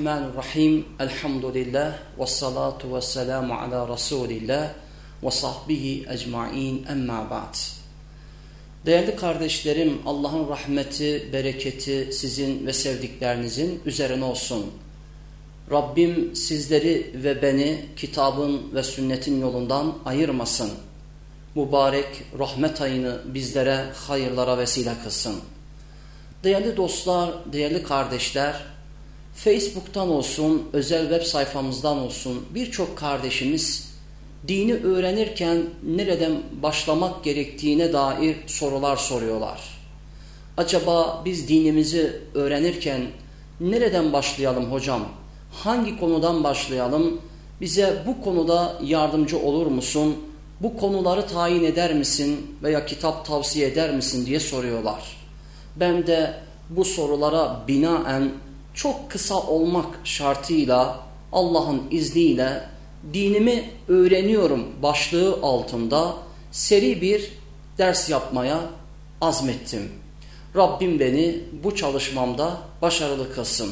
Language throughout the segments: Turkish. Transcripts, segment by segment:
Bismillahirrahmanirrahim. Elhamdülillah. Ve salatu ve selamu ala Resulillah ve sahbihi ecmain emma ba'd. Değerli kardeşlerim, Allah'ın rahmeti, bereketi sizin ve sevdiklerinizin üzerine olsun. Rabbim sizleri ve beni kitabın ve sünnetin yolundan ayırmasın. Mübarek rahmet ayını bizlere hayırlara vesile kılsın. Değerli dostlar, değerli kardeşler, Facebook'tan olsun, özel web sayfamızdan olsun birçok kardeşimiz dini öğrenirken nereden başlamak gerektiğine dair sorular soruyorlar. Acaba biz dinimizi öğrenirken nereden başlayalım hocam? Hangi konudan başlayalım? Bize bu konuda yardımcı olur musun? Bu konuları tayin eder misin veya kitap tavsiye eder misin diye soruyorlar. Ben de bu sorulara binaen çok kısa olmak şartıyla Allah'ın izniyle dinimi öğreniyorum başlığı altında seri bir ders yapmaya azmettim. Rabbim beni bu çalışmamda başarılı kılsın.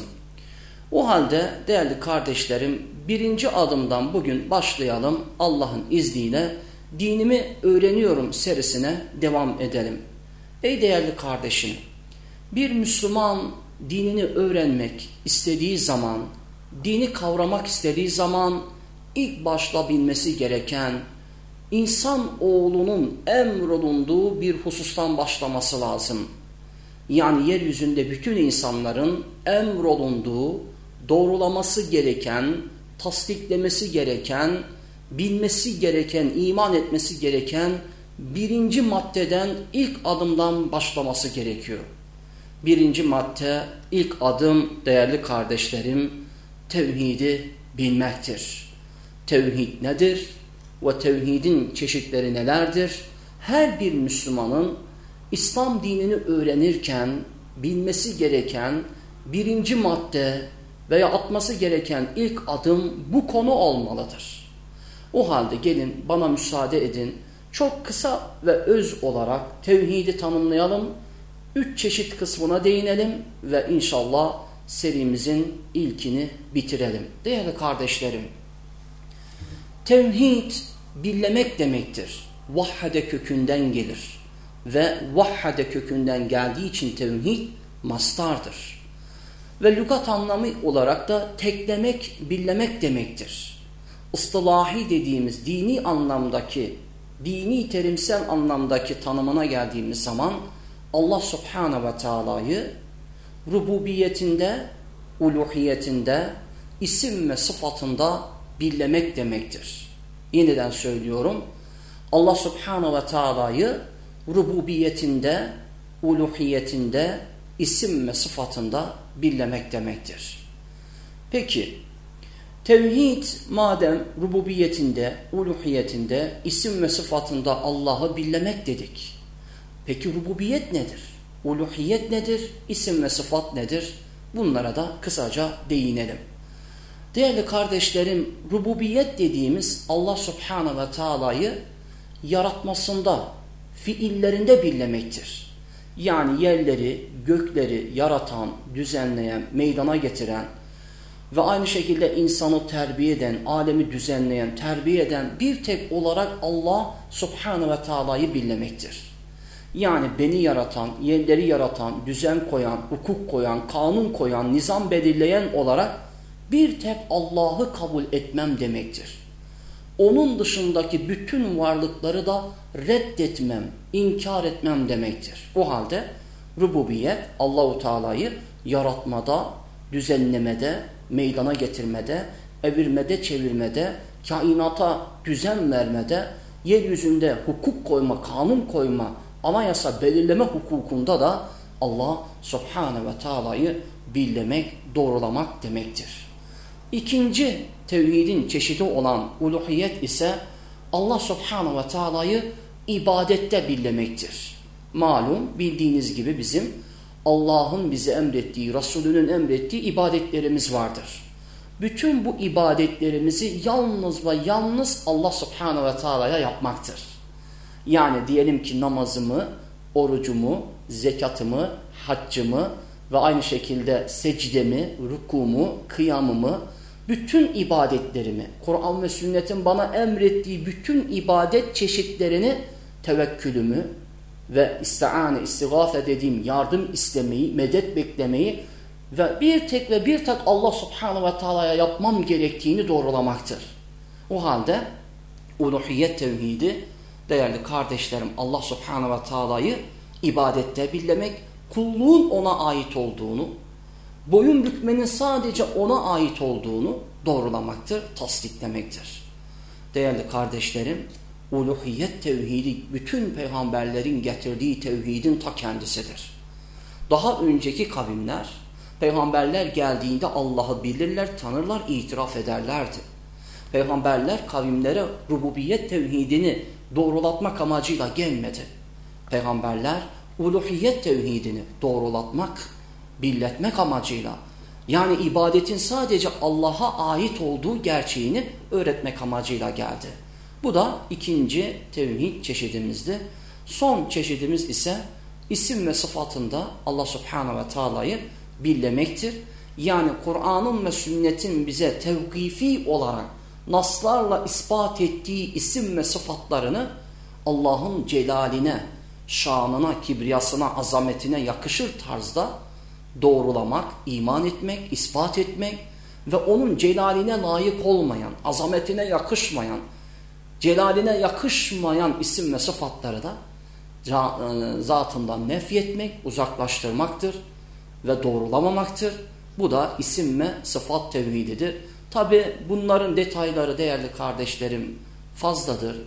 O halde değerli kardeşlerim birinci adımdan bugün başlayalım Allah'ın izniyle dinimi öğreniyorum serisine devam edelim. Ey değerli kardeşim bir Müslüman dinini öğrenmek istediği zaman, dini kavramak istediği zaman ilk başta bilmesi gereken insan oğlunun emrolunduğu bir husustan başlaması lazım. Yani yeryüzünde bütün insanların emrolunduğu, doğrulaması gereken, tasdiklemesi gereken, bilmesi gereken, iman etmesi gereken birinci maddeden ilk adımdan başlaması gerekiyor. Birinci madde, ilk adım değerli kardeşlerim, tevhidi bilmektir. Tevhid nedir? Ve tevhidin çeşitleri nelerdir? Her bir Müslümanın İslam dinini öğrenirken bilmesi gereken birinci madde veya atması gereken ilk adım bu konu olmalıdır. O halde gelin bana müsaade edin çok kısa ve öz olarak tevhidi tanımlayalım üç çeşit kısmına değinelim ve inşallah serimizin ilkini bitirelim. Değerli kardeşlerim, tevhid birlemek demektir. Vahhade kökünden gelir ve vahhade kökünden geldiği için tevhid mastardır. Ve lügat anlamı olarak da teklemek, birlemek demektir. Istilahi dediğimiz dini anlamdaki, dini terimsel anlamdaki tanımına geldiğimiz zaman Allah subhanahu ve teala'yı rububiyetinde, uluhiyetinde, isim ve sıfatında birlemek demektir. Yeniden söylüyorum. Allah subhanahu ve teala'yı rububiyetinde, uluhiyetinde, isim ve sıfatında birlemek demektir. Peki, tevhid madem rububiyetinde, uluhiyetinde, isim ve sıfatında Allah'ı birlemek dedik. Peki rububiyet nedir? Uluhiyet nedir? İsim ve sıfat nedir? Bunlara da kısaca değinelim. Değerli kardeşlerim, rububiyet dediğimiz Allah subhanahu ve taala'yı yaratmasında, fiillerinde birlemektir. Yani yerleri, gökleri yaratan, düzenleyen, meydana getiren ve aynı şekilde insanı terbiye eden, alemi düzenleyen, terbiye eden bir tek olarak Allah subhanahu ve taala'yı birlemektir. Yani beni yaratan, yerleri yaratan, düzen koyan, hukuk koyan, kanun koyan, nizam belirleyen olarak bir tek Allah'ı kabul etmem demektir. Onun dışındaki bütün varlıkları da reddetmem, inkar etmem demektir. O halde rububiyet Allahu Teala'yı yaratmada, düzenlemede, meydana getirmede, evirmede, çevirmede, kainata düzen vermede, yeryüzünde hukuk koyma, kanun koyma, anayasa belirleme hukukunda da Allah subhanahu ve taala'yı birlemek, doğrulamak demektir. İkinci tevhidin çeşidi olan uluhiyet ise Allah subhanahu ve taala'yı ibadette birlemektir. Malum bildiğiniz gibi bizim Allah'ın bize emrettiği, Resulünün emrettiği ibadetlerimiz vardır. Bütün bu ibadetlerimizi yalnız ve yalnız Allah subhanahu ve taala'ya yapmaktır. Yani diyelim ki namazımı, orucumu, zekatımı, haccımı, ve aynı şekilde secdemi, rukumu, kıyamımı, bütün ibadetlerimi, Kur'an ve sünnetin bana emrettiği bütün ibadet çeşitlerini, tevekkülümü ve istiane, istigafe dediğim yardım istemeyi, medet beklemeyi ve bir tek ve bir tek Allah subhanahu ve teala'ya yapmam gerektiğini doğrulamaktır. O halde uluhiyet tevhidi değerli kardeşlerim Allah subhanahu ve teala'yı ibadette birlemek, kulluğun ona ait olduğunu, boyun bükmenin sadece ona ait olduğunu doğrulamaktır, tasdiklemektir. Değerli kardeşlerim, uluhiyet tevhidi bütün peygamberlerin getirdiği tevhidin ta kendisidir. Daha önceki kavimler, peygamberler geldiğinde Allah'ı bilirler, tanırlar, itiraf ederlerdi. Peygamberler kavimlere rububiyet tevhidini doğrulatmak amacıyla gelmedi. Peygamberler uluhiyet tevhidini doğrulatmak, billetmek amacıyla yani ibadetin sadece Allah'a ait olduğu gerçeğini öğretmek amacıyla geldi. Bu da ikinci tevhid çeşidimizdi. Son çeşidimiz ise isim ve sıfatında Allah subhanahu ve taala'yı billemektir. Yani Kur'an'ın ve sünnetin bize tevkifi olarak naslarla ispat ettiği isim ve sıfatlarını Allah'ın celaline, şanına, kibriyasına, azametine yakışır tarzda doğrulamak, iman etmek, ispat etmek ve onun celaline layık olmayan, azametine yakışmayan, celaline yakışmayan isim ve sıfatları da e, zatından nefyetmek, uzaklaştırmaktır ve doğrulamamaktır. Bu da isim ve sıfat tevhididir. Tabi bunların detayları değerli kardeşlerim fazladır.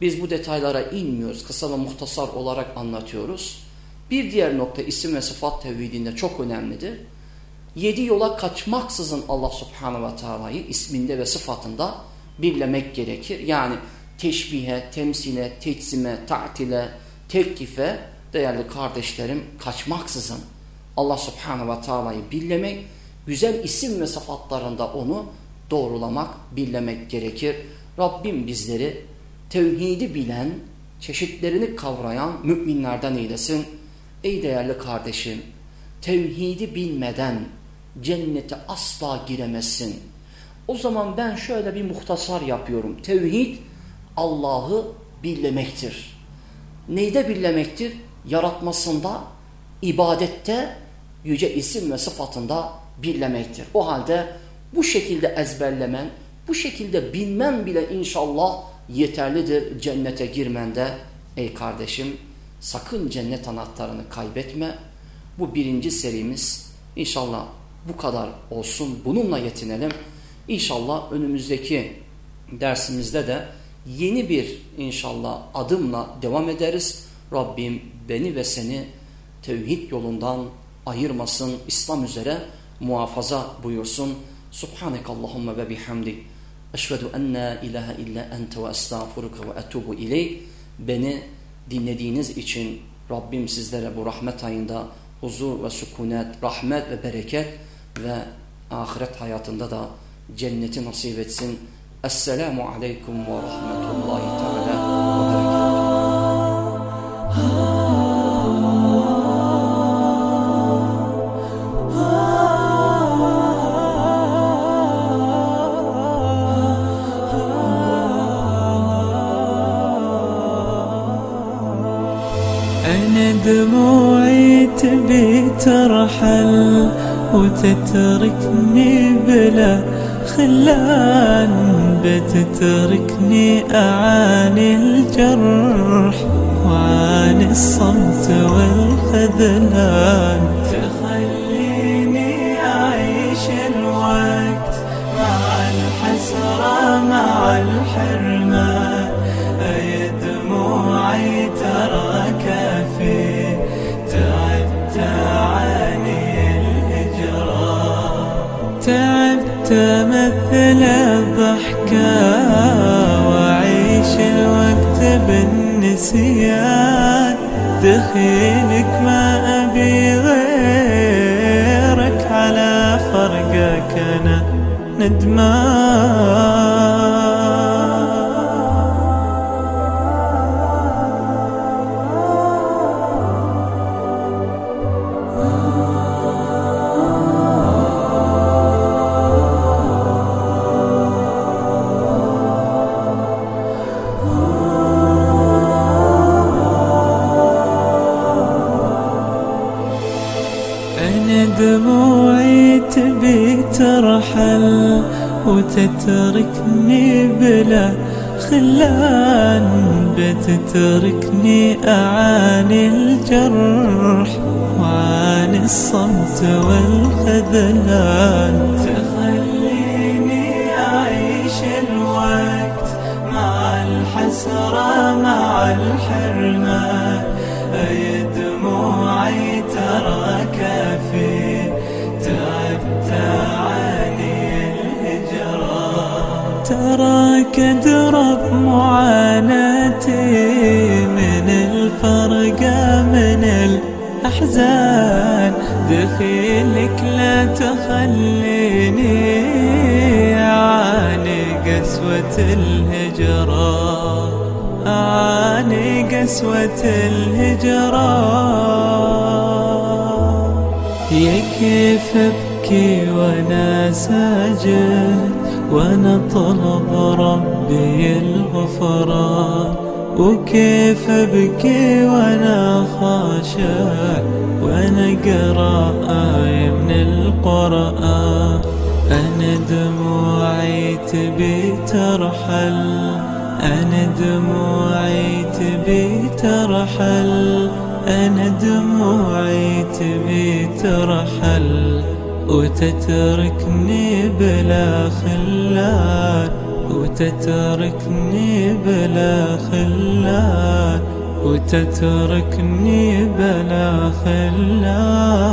Biz bu detaylara inmiyoruz. Kısa ve muhtasar olarak anlatıyoruz. Bir diğer nokta isim ve sıfat tevhidinde çok önemlidir. Yedi yola kaçmaksızın Allah subhanahu ve teala'yı isminde ve sıfatında birlemek gerekir. Yani teşbihe, temsile, teçsime, ta'tile, tekkife değerli kardeşlerim kaçmaksızın Allah subhanahu ve teala'yı birlemek, güzel isim ve sıfatlarında onu doğrulamak, birlemek gerekir. Rabbim bizleri tevhidi bilen, çeşitlerini kavrayan müminlerden eylesin. Ey değerli kardeşim, tevhidi bilmeden cennete asla giremezsin. O zaman ben şöyle bir muhtasar yapıyorum. Tevhid Allah'ı billemektir. Neyde billemektir? Yaratmasında, ibadette, yüce isim ve sıfatında birlemektir. O halde bu şekilde ezberlemen, bu şekilde bilmen bile inşallah yeterlidir cennete girmende. Ey kardeşim sakın cennet anahtarını kaybetme. Bu birinci serimiz inşallah bu kadar olsun. Bununla yetinelim. İnşallah önümüzdeki dersimizde de yeni bir inşallah adımla devam ederiz. Rabbim beni ve seni tevhid yolundan ayırmasın. İslam üzere muhafaza buyursun. Subhanak Allahumma ve bihamdik. Eşvedü en la ilahe illa ente ve estağfuruka ve etubu ileyk. Beni dinlediğiniz için Rabbim sizlere bu rahmet ayında huzur ve sükunet, rahmet ve bereket ve ahiret hayatında da cenneti nasip etsin. Esselamu aleyküm ve rahmetullahi teala ترحل وتتركني بلا خلان بتتركني أعاني الجرح وعاني الصمت والخذلان. تخليني أعيش الوقت مع الحسرة مع الحرمان أي دموعي ترى تعبت مثل الضحكة وعيش الوقت بالنسيان. دخيلك ما أبي غيرك على فرقك أنا ندمان. وتتركني بلا خلان بتتركني أعاني الجرح وعاني الصمت والخذلان. تخليني أعيش الوقت مع الحسرة مع الحرمان. تراك درب معاناتي من الفرقة من الأحزان. دخيلك لا تخليني أعاني قسوة الهجران أعاني قسوة الهجران يا كيف أبكي وأنا ساجد؟ وأنا طلب ربي الغفران وكيف ابكي وأنا خاشع وأنا قرا آية من القرآن. أنا دموعي تبي ترحل أنا دموعي تبي ترحل أنا دموعي تبي ترحل وتتركني بلا خلان وتتركني بلا خلان وتتركني بلا خلان